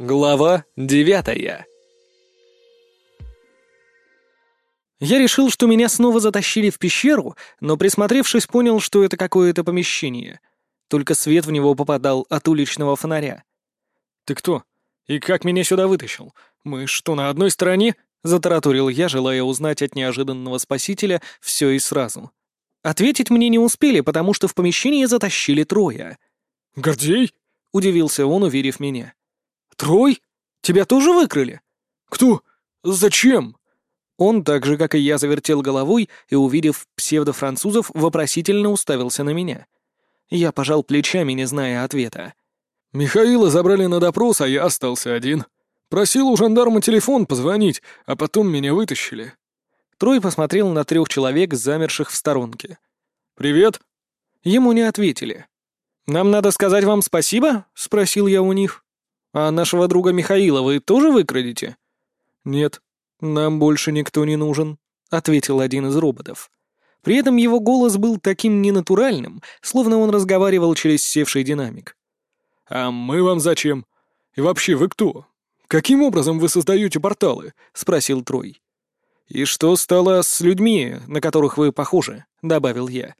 Глава девятая Я решил, что меня снова затащили в пещеру, но присмотревшись, понял, что это какое-то помещение. Только свет в него попадал от уличного фонаря. «Ты кто? И как меня сюда вытащил? Мы что, на одной стороне?» — затараторил я, желая узнать от неожиданного спасителя все и сразу. Ответить мне не успели, потому что в помещение затащили трое. «Гордей?» — удивился он, уверив меня. «Трой? Тебя тоже выкрали?» «Кто? Зачем?» Он, так же, как и я, завертел головой и, увидев псевдофранцузов, вопросительно уставился на меня. Я пожал плечами, не зная ответа. «Михаила забрали на допрос, а я остался один. Просил у жандарма телефон позвонить, а потом меня вытащили». Трой посмотрел на трех человек, замерших в сторонке. «Привет». Ему не ответили. «Нам надо сказать вам спасибо?» — спросил я у них. «А нашего друга Михаила вы тоже выкрадете?» «Нет, нам больше никто не нужен», — ответил один из роботов. При этом его голос был таким ненатуральным, словно он разговаривал через севший динамик. «А мы вам зачем? И вообще, вы кто? Каким образом вы создаете порталы?» — спросил Трой. «И что стало с людьми, на которых вы похожи?» — добавил я.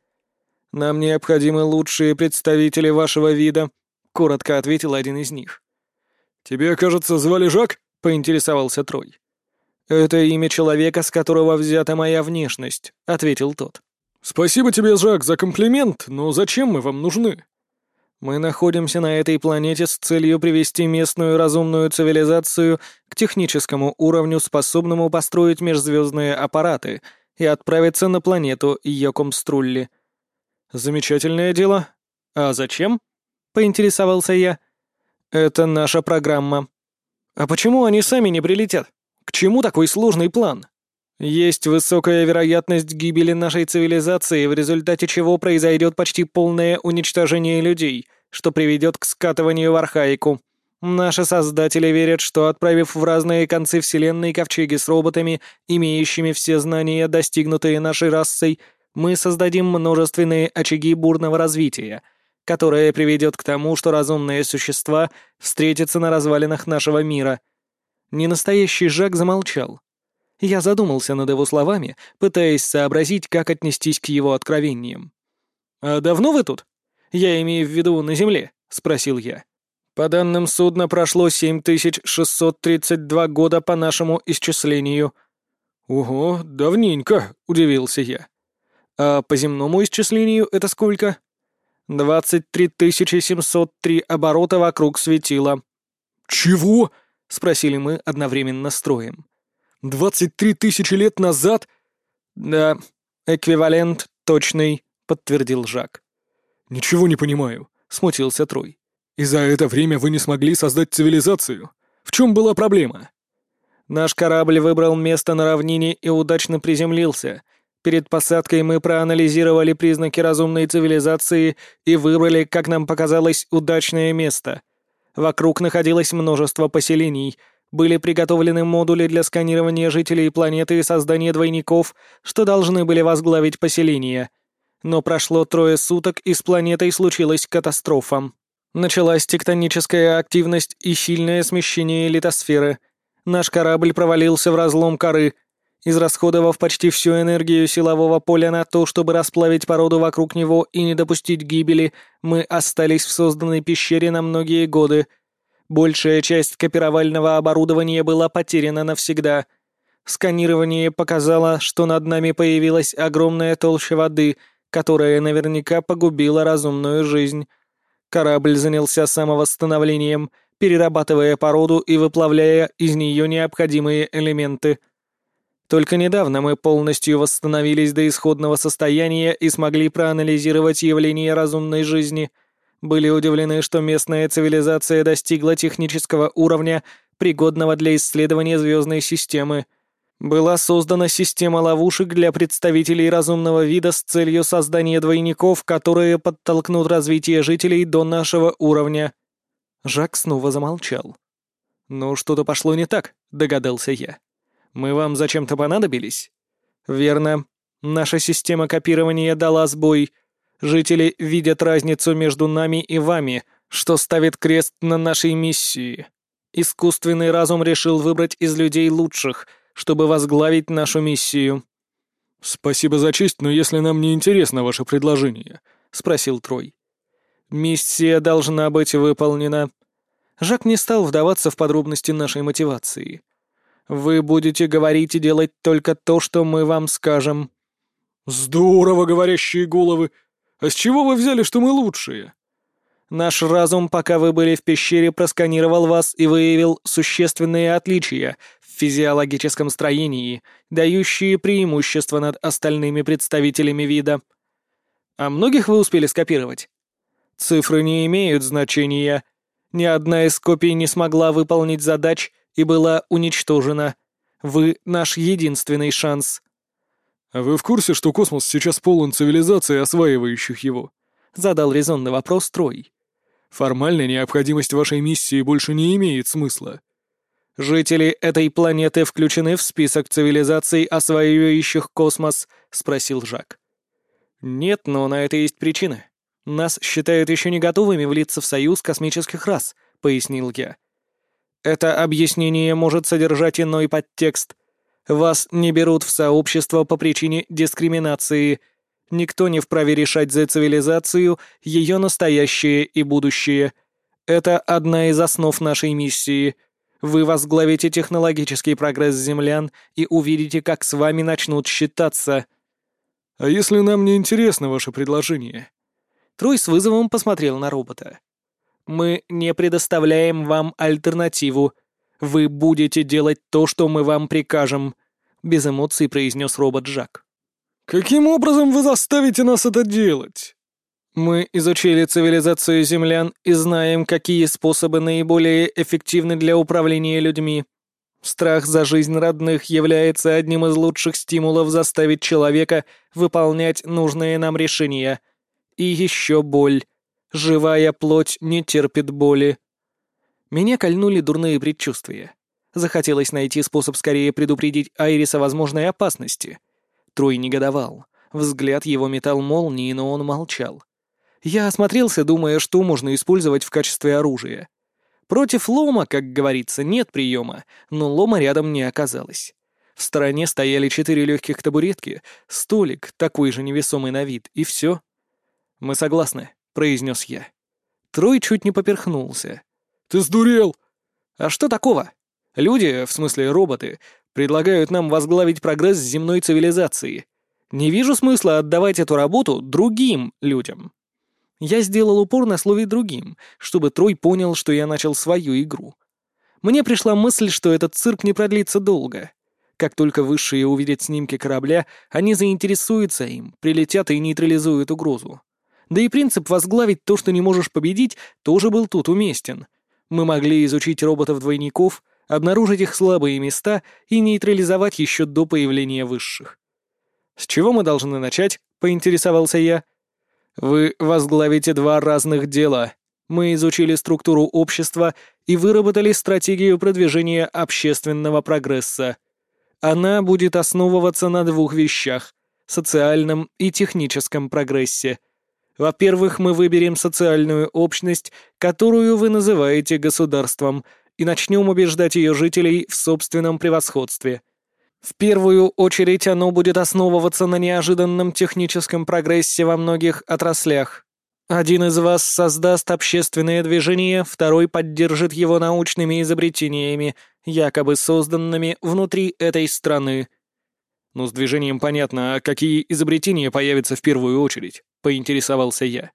«Нам необходимы лучшие представители вашего вида», — коротко ответил один из них. «Тебя, кажется, звали Жак?» — поинтересовался Трой. «Это имя человека, с которого взята моя внешность», — ответил тот. «Спасибо тебе, Жак, за комплимент, но зачем мы вам нужны?» «Мы находимся на этой планете с целью привести местную разумную цивилизацию к техническому уровню, способному построить межзвездные аппараты и отправиться на планету Йокомструлли». «Замечательное дело. А зачем?» — поинтересовался я. «Это наша программа». «А почему они сами не прилетят? К чему такой сложный план?» «Есть высокая вероятность гибели нашей цивилизации, в результате чего произойдет почти полное уничтожение людей, что приведет к скатыванию в архаику. Наши создатели верят, что отправив в разные концы Вселенной ковчеги с роботами, имеющими все знания, достигнутые нашей расой, мы создадим множественные очаги бурного развития — которое приведет к тому, что разумные существа встретятся на развалинах нашего мира. Ненастоящий Жак замолчал. Я задумался над его словами, пытаясь сообразить, как отнестись к его откровениям. «А давно вы тут? Я имею в виду на Земле?» — спросил я. «По данным судна прошло 7632 года по нашему исчислению». «Ого, давненько», — удивился я. «А по земному исчислению это сколько?» «Двадцать три тысячи семьсот три оборота вокруг светила». «Чего?» — спросили мы одновременно строем. «Двадцать три тысячи лет назад?» «Да, эквивалент точный», — подтвердил Жак. «Ничего не понимаю», — смутился Трой. «И за это время вы не смогли создать цивилизацию? В чем была проблема?» «Наш корабль выбрал место на равнине и удачно приземлился», Перед посадкой мы проанализировали признаки разумной цивилизации и выбрали, как нам показалось, удачное место. Вокруг находилось множество поселений, были приготовлены модули для сканирования жителей планеты и создания двойников, что должны были возглавить поселение. Но прошло трое суток, и с планетой случилась катастрофа. Началась тектоническая активность и сильное смещение литосферы. Наш корабль провалился в разлом коры — израсходовав почти всю энергию силового поля на то, чтобы расплавить породу вокруг него и не допустить гибели, мы остались в созданной пещере на многие годы. Большая часть копировального оборудования была потеряна навсегда. Сканирование показало, что над нами появилась огромная толща воды, которая наверняка погубила разумную жизнь. Корабль занялся самовосстановлением, перерабатывая породу и выплавляя из нее необходимые элементы — только недавно мы полностью восстановились до исходного состояния и смогли проанализировать явления разумной жизни. Были удивлены, что местная цивилизация достигла технического уровня, пригодного для исследования звездной системы. Была создана система ловушек для представителей разумного вида с целью создания двойников, которые подтолкнут развитие жителей до нашего уровня. Жак снова замолчал. «Ну, что-то пошло не так», — догадался я. Мы вам зачем-то понадобились? Верно. Наша система копирования дала сбой. Жители видят разницу между нами и вами, что ставит крест на нашей миссии. Искусственный разум решил выбрать из людей лучших, чтобы возглавить нашу миссию». «Спасибо за честь, но если нам не интересно ваше предложение», — спросил Трой. «Миссия должна быть выполнена». Жак не стал вдаваться в подробности нашей мотивации. «Вы будете говорить и делать только то, что мы вам скажем». «Здорово, говорящие головы! А с чего вы взяли, что мы лучшие?» Наш разум, пока вы были в пещере, просканировал вас и выявил существенные отличия в физиологическом строении, дающие преимущество над остальными представителями вида. А многих вы успели скопировать? Цифры не имеют значения. Ни одна из копий не смогла выполнить задач и была уничтожена. Вы — наш единственный шанс. А вы в курсе, что космос сейчас полон цивилизаций, осваивающих его? Задал резонный вопрос Трой. Формальная необходимость вашей миссии больше не имеет смысла. «Жители этой планеты включены в список цивилизаций, осваивающих космос?» — спросил Жак. «Нет, но на это есть причины. Нас считают еще не готовыми влиться в союз космических рас», — пояснил я. «Это объяснение может содержать иной подтекст. Вас не берут в сообщество по причине дискриминации — Никто не вправе решать за цивилизацию, ее настоящее и будущее. Это одна из основ нашей миссии. Вы возглавите технологический прогресс землян и увидите, как с вами начнут считаться. А если нам не интересно ваше предложение? Трой с вызовом посмотрел на робота. Мы не предоставляем вам альтернативу. Вы будете делать то, что мы вам прикажем, без эмоций произнес робот Жак. «Каким образом вы заставите нас это делать?» «Мы изучили цивилизацию землян и знаем, какие способы наиболее эффективны для управления людьми. Страх за жизнь родных является одним из лучших стимулов заставить человека выполнять нужные нам решения. И еще боль. Живая плоть не терпит боли». Меня кольнули дурные предчувствия. Захотелось найти способ скорее предупредить Айриса возможной опасности — Трой негодовал. Взгляд его метал молнии, но он молчал. Я осмотрелся, думая, что можно использовать в качестве оружия. Против лома, как говорится, нет приема, но лома рядом не оказалось. В стороне стояли четыре легких табуретки, столик, такой же невесомый на вид, и все. «Мы согласны», — произнес я. Трой чуть не поперхнулся. «Ты сдурел!» «А что такого? Люди, в смысле роботы, Предлагают нам возглавить прогресс земной цивилизации. Не вижу смысла отдавать эту работу другим людям. Я сделал упор на слове «другим», чтобы Трой понял, что я начал свою игру. Мне пришла мысль, что этот цирк не продлится долго. Как только высшие увидят снимки корабля, они заинтересуются им, прилетят и нейтрализуют угрозу. Да и принцип возглавить то, что не можешь победить, тоже был тут уместен. Мы могли изучить роботов-двойников, обнаружить их слабые места и нейтрализовать еще до появления высших. «С чего мы должны начать?» — поинтересовался я. «Вы возглавите два разных дела. Мы изучили структуру общества и выработали стратегию продвижения общественного прогресса. Она будет основываться на двух вещах — социальном и техническом прогрессе. Во-первых, мы выберем социальную общность, которую вы называете государством — и начнем убеждать ее жителей в собственном превосходстве. В первую очередь оно будет основываться на неожиданном техническом прогрессе во многих отраслях. Один из вас создаст общественное движение, второй поддержит его научными изобретениями, якобы созданными внутри этой страны. «Ну, с движением понятно, а какие изобретения появятся в первую очередь?» — поинтересовался я.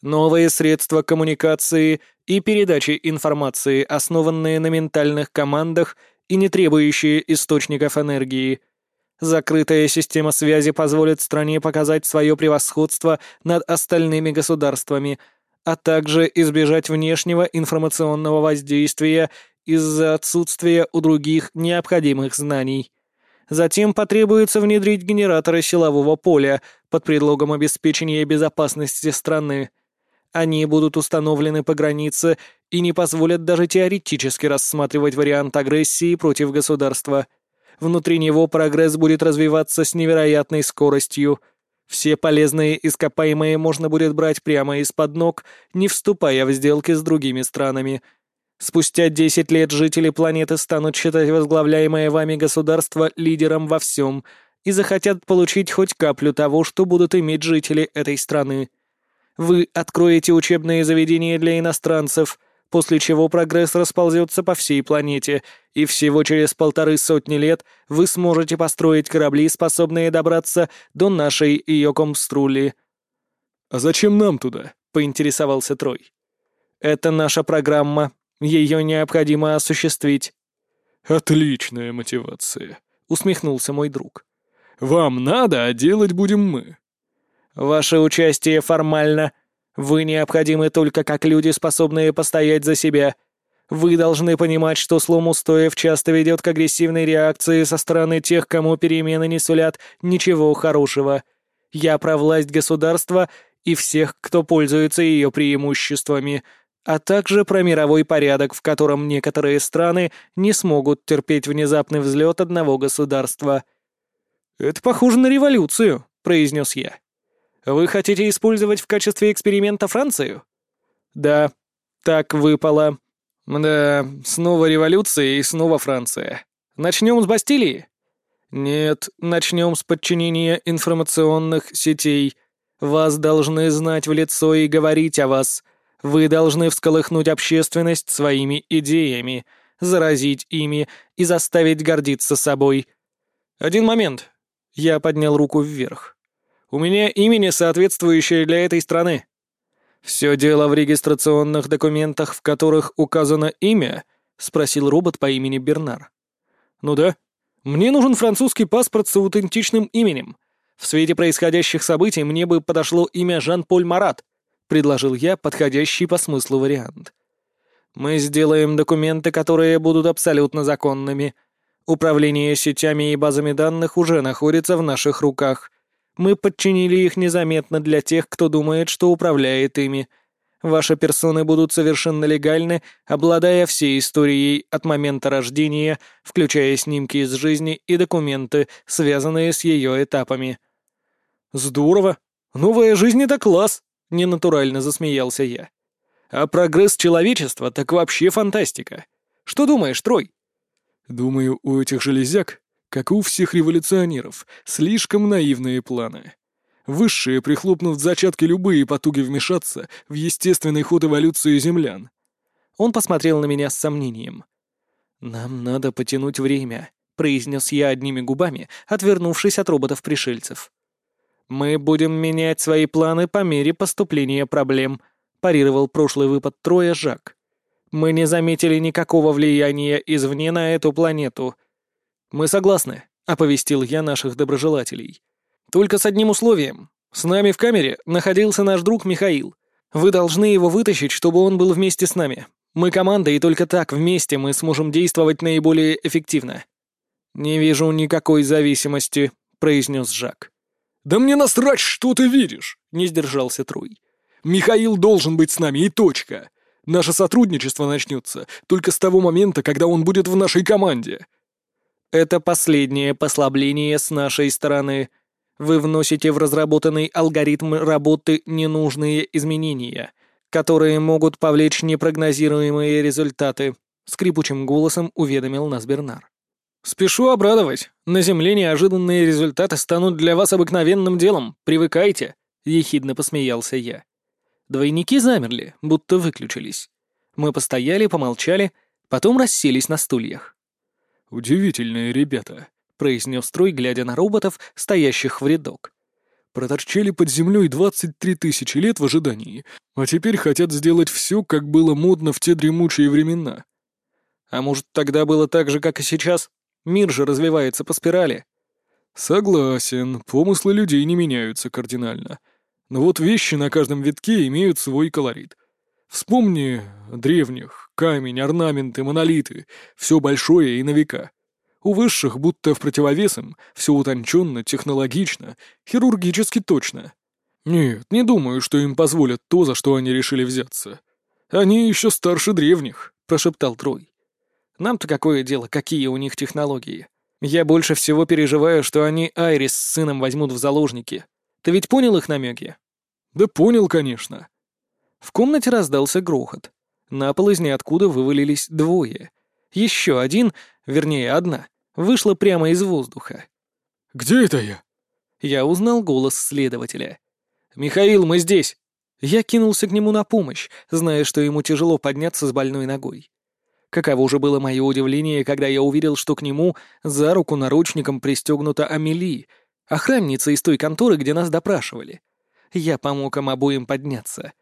Новые средства коммуникации и передачи информации, основанные на ментальных командах и не требующие источников энергии. Закрытая система связи позволит стране показать свое превосходство над остальными государствами, а также избежать внешнего информационного воздействия из-за отсутствия у других необходимых знаний. Затем потребуется внедрить генераторы силового поля под предлогом обеспечения безопасности страны. Они будут установлены по границе и не позволят даже теоретически рассматривать вариант агрессии против государства. Внутри него прогресс будет развиваться с невероятной скоростью. Все полезные ископаемые можно будет брать прямо из-под ног, не вступая в сделки с другими странами. Спустя 10 лет жители планеты станут считать возглавляемое вами государство лидером во всем и захотят получить хоть каплю того, что будут иметь жители этой страны. Вы откроете учебные заведения для иностранцев, после чего прогресс расползется по всей планете, и всего через полторы сотни лет вы сможете построить корабли, способные добраться до нашей Йокомструли. «А зачем нам туда?» — поинтересовался Трой. «Это наша программа», ее необходимо осуществить». «Отличная мотивация», — усмехнулся мой друг. «Вам надо, а делать будем мы». «Ваше участие формально. Вы необходимы только как люди, способные постоять за себя. Вы должны понимать, что слом устоев часто ведет к агрессивной реакции со стороны тех, кому перемены не сулят ничего хорошего. Я про власть государства и всех, кто пользуется ее преимуществами, а также про мировой порядок, в котором некоторые страны не смогут терпеть внезапный взлет одного государства. «Это похоже на революцию», — произнес я. «Вы хотите использовать в качестве эксперимента Францию?» «Да, так выпало. Да, снова революция и снова Франция. Начнем с Бастилии?» «Нет, начнем с подчинения информационных сетей. Вас должны знать в лицо и говорить о вас». Вы должны всколыхнуть общественность своими идеями, заразить ими и заставить гордиться собой. Один момент. Я поднял руку вверх. У меня имени, соответствующее для этой страны. Все дело в регистрационных документах, в которых указано имя, спросил робот по имени Бернар. Ну да. Мне нужен французский паспорт с аутентичным именем. В свете происходящих событий мне бы подошло имя Жан-Поль Марат. — предложил я подходящий по смыслу вариант. «Мы сделаем документы, которые будут абсолютно законными. Управление сетями и базами данных уже находится в наших руках. Мы подчинили их незаметно для тех, кто думает, что управляет ими. Ваши персоны будут совершенно легальны, обладая всей историей от момента рождения, включая снимки из жизни и документы, связанные с ее этапами». «Здорово! Новая жизнь — это класс!» Ненатурально засмеялся я. А прогресс человечества так вообще фантастика. Что думаешь, Трой? Думаю, у этих железяк, как и у всех революционеров, слишком наивные планы. Высшие прихлопнут в зачатке любые потуги вмешаться в естественный ход эволюции землян. Он посмотрел на меня с сомнением. «Нам надо потянуть время», — произнес я одними губами, отвернувшись от роботов-пришельцев. «Мы будем менять свои планы по мере поступления проблем», — парировал прошлый выпад Троя Жак. «Мы не заметили никакого влияния извне на эту планету». «Мы согласны», — оповестил я наших доброжелателей. «Только с одним условием. С нами в камере находился наш друг Михаил. Вы должны его вытащить, чтобы он был вместе с нами. Мы команда, и только так вместе мы сможем действовать наиболее эффективно». «Не вижу никакой зависимости», — произнес Жак. «Да мне насрать, что ты видишь!» — не сдержался Трой. «Михаил должен быть с нами, и точка. Наше сотрудничество начнется только с того момента, когда он будет в нашей команде». «Это последнее послабление с нашей стороны. Вы вносите в разработанный алгоритм работы ненужные изменения, которые могут повлечь непрогнозируемые результаты», — скрипучим голосом уведомил нас Бернар. «Спешу обрадовать. На Земле неожиданные результаты станут для вас обыкновенным делом. Привыкайте», — ехидно посмеялся я. Двойники замерли, будто выключились. Мы постояли, помолчали, потом расселись на стульях. «Удивительные ребята», — произнес Трой, глядя на роботов, стоящих в рядок. «Проторчали под землей 23 тысячи лет в ожидании, а теперь хотят сделать все, как было модно в те дремучие времена». «А может, тогда было так же, как и сейчас?» Мир же развивается по спирали. Согласен, помыслы людей не меняются кардинально. Но вот вещи на каждом витке имеют свой колорит. Вспомни древних, камень, орнаменты, монолиты, все большое и на века. У высших будто в противовес им, все утонченно, технологично, хирургически точно. Нет, не думаю, что им позволят то, за что они решили взяться. Они еще старше древних, прошептал Трой. Нам-то какое дело, какие у них технологии? Я больше всего переживаю, что они Айрис с сыном возьмут в заложники. Ты ведь понял их намеки? Да понял, конечно. В комнате раздался грохот. На пол из ниоткуда вывалились двое. Еще один, вернее, одна, вышла прямо из воздуха. «Где это я?» Я узнал голос следователя. «Михаил, мы здесь!» Я кинулся к нему на помощь, зная, что ему тяжело подняться с больной ногой. Каково же было мое удивление, когда я увидел, что к нему за руку наручником пристегнута Амели, охранница из той конторы, где нас допрашивали. Я помог им обоим подняться.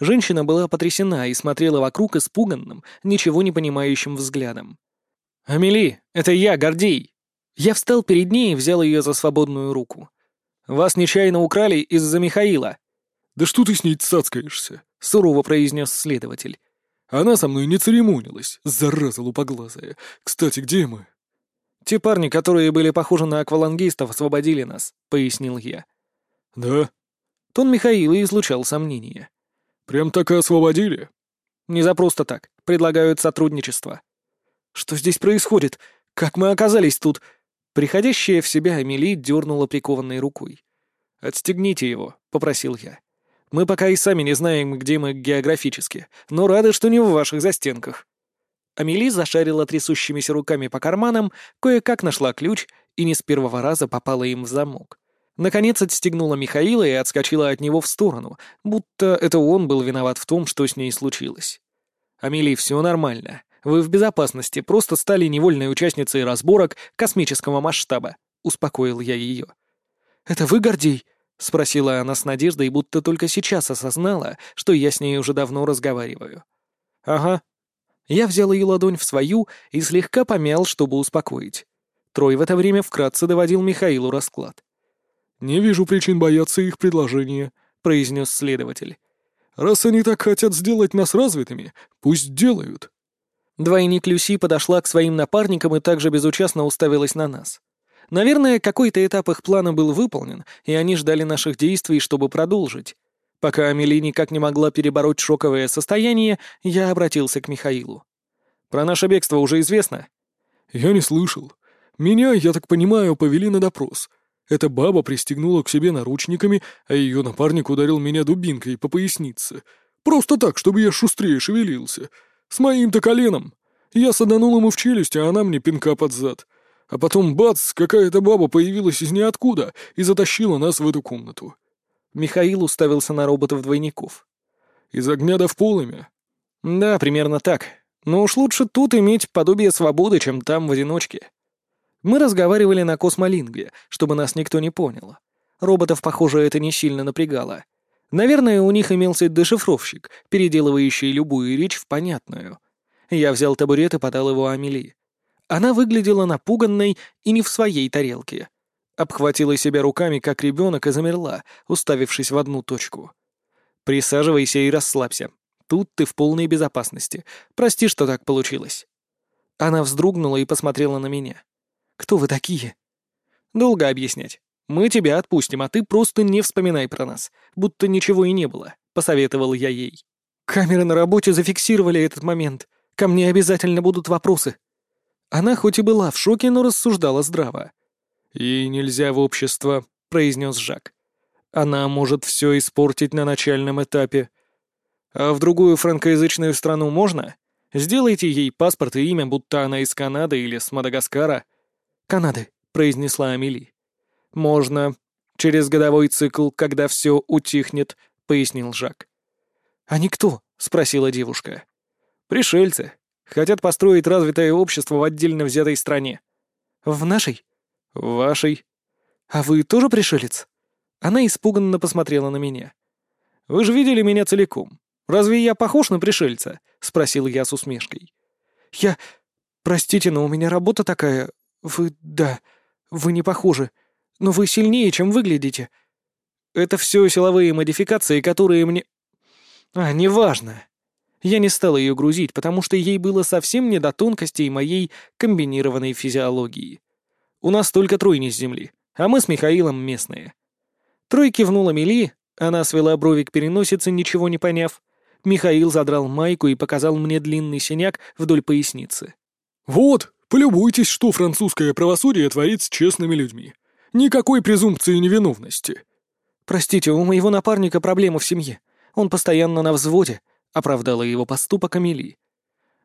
Женщина была потрясена и смотрела вокруг испуганным, ничего не понимающим взглядом. «Амели, это я, Гордей!» Я встал перед ней и взял ее за свободную руку. «Вас нечаянно украли из-за Михаила». «Да что ты с ней цацкаешься?» — сурово произнес следователь. «Она со мной не церемонилась, зараза лупоглазая. Кстати, где мы?» «Те парни, которые были похожи на аквалангистов, освободили нас», — пояснил я. «Да?» Тон Михаила излучал сомнения. «Прям так и освободили?» «Не за просто так. Предлагают сотрудничество». «Что здесь происходит? Как мы оказались тут?» Приходящая в себя Амели дернула прикованной рукой. «Отстегните его», — попросил я. «Мы пока и сами не знаем, где мы географически, но рады, что не в ваших застенках». Амели зашарила трясущимися руками по карманам, кое-как нашла ключ и не с первого раза попала им в замок. Наконец отстегнула Михаила и отскочила от него в сторону, будто это он был виноват в том, что с ней случилось. «Амели, все нормально. Вы в безопасности, просто стали невольной участницей разборок космического масштаба», — успокоил я ее. «Это вы, Гордей?» — спросила она с надеждой, будто только сейчас осознала, что я с ней уже давно разговариваю. «Ага». Я взял ее ладонь в свою и слегка помял, чтобы успокоить. Трой в это время вкратце доводил Михаилу расклад. «Не вижу причин бояться их предложения», — произнес следователь. «Раз они так хотят сделать нас развитыми, пусть делают». Двойник Люси подошла к своим напарникам и также безучастно уставилась на нас. Наверное, какой-то этап их плана был выполнен, и они ждали наших действий, чтобы продолжить. Пока Амели никак не могла перебороть шоковое состояние, я обратился к Михаилу. «Про наше бегство уже известно?» «Я не слышал. Меня, я так понимаю, повели на допрос. Эта баба пристегнула к себе наручниками, а ее напарник ударил меня дубинкой по пояснице. Просто так, чтобы я шустрее шевелился. С моим-то коленом. Я саданул ему в челюсть, а она мне пинка под зад. А потом, бац, какая-то баба появилась из ниоткуда и затащила нас в эту комнату. Михаил уставился на роботов-двойников. «Из огня до в полымя?» «Да, примерно так. Но уж лучше тут иметь подобие свободы, чем там в одиночке». Мы разговаривали на космолингве, чтобы нас никто не понял. Роботов, похоже, это не сильно напрягало. Наверное, у них имелся дешифровщик, переделывающий любую речь в понятную. Я взял табурет и подал его Амели. Она выглядела напуганной и не в своей тарелке. Обхватила себя руками, как ребенок, и замерла, уставившись в одну точку. «Присаживайся и расслабься. Тут ты в полной безопасности. Прости, что так получилось». Она вздрогнула и посмотрела на меня. «Кто вы такие?» «Долго объяснять. Мы тебя отпустим, а ты просто не вспоминай про нас, будто ничего и не было», — посоветовал я ей. «Камеры на работе зафиксировали этот момент. Ко мне обязательно будут вопросы». Она хоть и была в шоке, но рассуждала здраво. «Ей нельзя в общество», — произнес Жак. «Она может все испортить на начальном этапе. А в другую франкоязычную страну можно? Сделайте ей паспорт и имя, будто она из Канады или с Мадагаскара». «Канады», — произнесла Амели. «Можно. Через годовой цикл, когда все утихнет», — пояснил Жак. «Они кто?» — спросила девушка. «Пришельцы. Хотят построить развитое общество в отдельно взятой стране». «В нашей?» «В вашей». «А вы тоже пришелец?» Она испуганно посмотрела на меня. «Вы же видели меня целиком. Разве я похож на пришельца?» — спросил я с усмешкой. «Я... Простите, но у меня работа такая... Вы... да... Вы не похожи но вы сильнее, чем выглядите. Это все силовые модификации, которые мне... А, неважно. Я не стал ее грузить, потому что ей было совсем не до тонкостей моей комбинированной физиологии. У нас только тройни с земли, а мы с Михаилом местные. Трой кивнула Мели, она свела брови к переносице, ничего не поняв. Михаил задрал майку и показал мне длинный синяк вдоль поясницы. «Вот, полюбуйтесь, что французское правосудие творит с честными людьми. Никакой презумпции невиновности. Простите, у моего напарника проблемы в семье. Он постоянно на взводе, — оправдала его поступок Амели.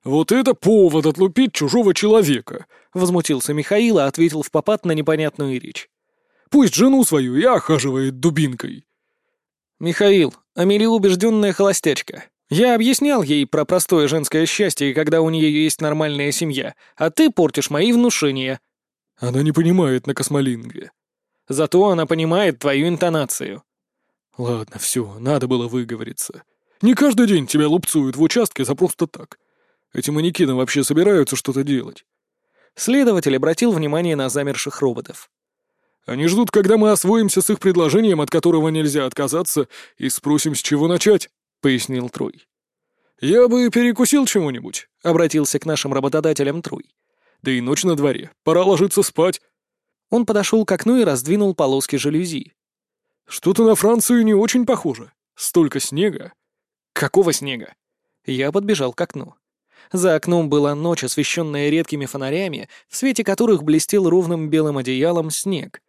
«Вот это повод отлупить чужого человека!» — возмутился Михаил и ответил в попад на непонятную речь. «Пусть жену свою и охаживает дубинкой!» «Михаил, Амели убежденная холостячка. Я объяснял ей про простое женское счастье, когда у нее есть нормальная семья, а ты портишь мои внушения». «Она не понимает на космолингве». «Зато она понимает твою интонацию». «Ладно, все, надо было выговориться. Не каждый день тебя лупцуют в участке за просто так. Эти манекены вообще собираются что-то делать?» Следователь обратил внимание на замерших роботов. «Они ждут, когда мы освоимся с их предложением, от которого нельзя отказаться, и спросим, с чего начать», — пояснил Трой. «Я бы перекусил чего-нибудь», — обратился к нашим работодателям Трой. «Да и ночь на дворе, пора ложиться спать». Он подошел к окну и раздвинул полоски жалюзи. «Что-то на Францию не очень похоже. Столько снега». «Какого снега?» Я подбежал к окну. За окном была ночь, освещенная редкими фонарями, в свете которых блестел ровным белым одеялом снег.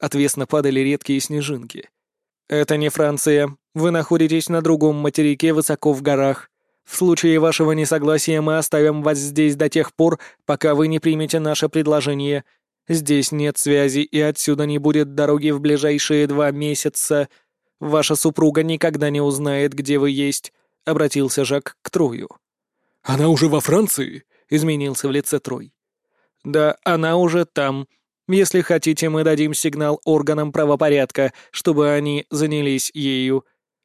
Отвесно падали редкие снежинки. «Это не Франция. Вы находитесь на другом материке высоко в горах. В случае вашего несогласия мы оставим вас здесь до тех пор, пока вы не примете наше предложение. Здесь нет связи и отсюда не будет дороги в ближайшие два месяца. Ваша супруга никогда не узнает, где вы есть», — обратился Жак к Трою. «Она уже во Франции?» — изменился в лице Трой. «Да, она уже там. Если хотите, мы дадим сигнал органам правопорядка, чтобы они занялись ею.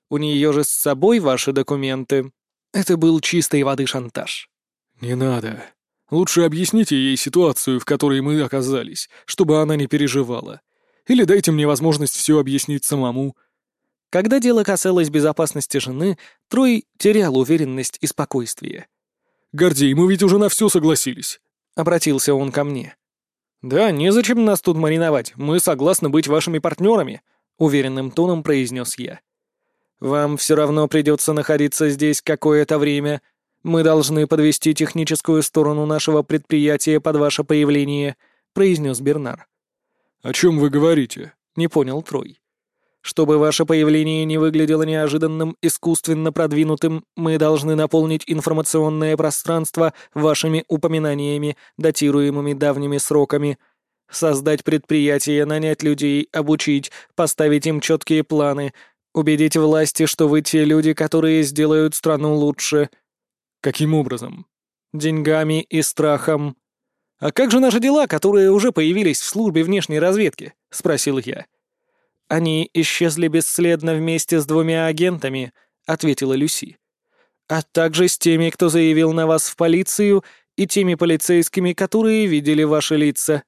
У нее же с собой ваши документы». Это был чистой воды шантаж. «Не надо. Лучше объясните ей ситуацию, в которой мы оказались, чтобы она не переживала. Или дайте мне возможность все объяснить самому». Когда дело касалось безопасности жены, Трой терял уверенность и спокойствие. «Гордей, мы ведь уже на все согласились», — обратился он ко мне. «Да, незачем нас тут мариновать, мы согласны быть вашими партнерами», — уверенным тоном произнес я. «Вам все равно придется находиться здесь какое-то время. Мы должны подвести техническую сторону нашего предприятия под ваше появление», — произнес Бернар. «О чем вы говорите?» — не понял Трой. Чтобы ваше появление не выглядело неожиданным, искусственно продвинутым, мы должны наполнить информационное пространство вашими упоминаниями, датируемыми давними сроками, создать предприятие, нанять людей, обучить, поставить им четкие планы, убедить власти, что вы те люди, которые сделают страну лучше. Каким образом? Деньгами и страхом. А как же наши дела, которые уже появились в службе внешней разведки? спросил я. «Они исчезли бесследно вместе с двумя агентами», — ответила Люси. «А также с теми, кто заявил на вас в полицию, и теми полицейскими, которые видели ваши лица».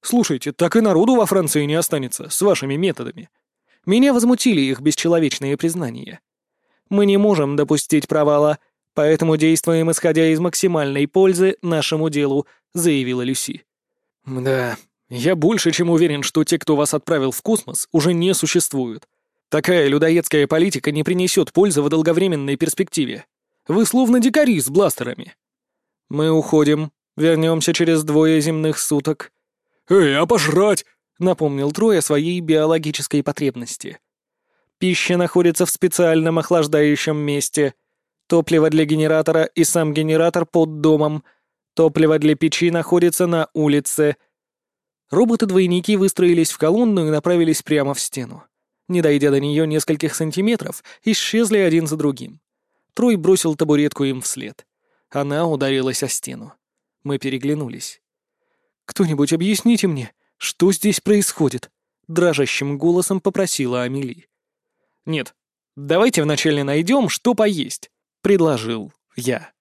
«Слушайте, так и народу во Франции не останется, с вашими методами». Меня возмутили их бесчеловечные признания. «Мы не можем допустить провала, поэтому действуем исходя из максимальной пользы нашему делу», — заявила Люси. «Да, я больше чем уверен, что те, кто вас отправил в космос, уже не существуют. Такая людоедская политика не принесет пользы в долговременной перспективе. Вы словно дикари с бластерами. Мы уходим. Вернемся через двое земных суток. Эй, а пожрать? Напомнил Трой о своей биологической потребности. Пища находится в специальном охлаждающем месте. Топливо для генератора и сам генератор под домом. Топливо для печи находится на улице — Роботы-двойники выстроились в колонну и направились прямо в стену. Не дойдя до нее нескольких сантиметров, исчезли один за другим. Трой бросил табуретку им вслед. Она ударилась о стену. Мы переглянулись. «Кто-нибудь объясните мне, что здесь происходит?» Дрожащим голосом попросила Амели. «Нет, давайте вначале найдем, что поесть», — предложил я.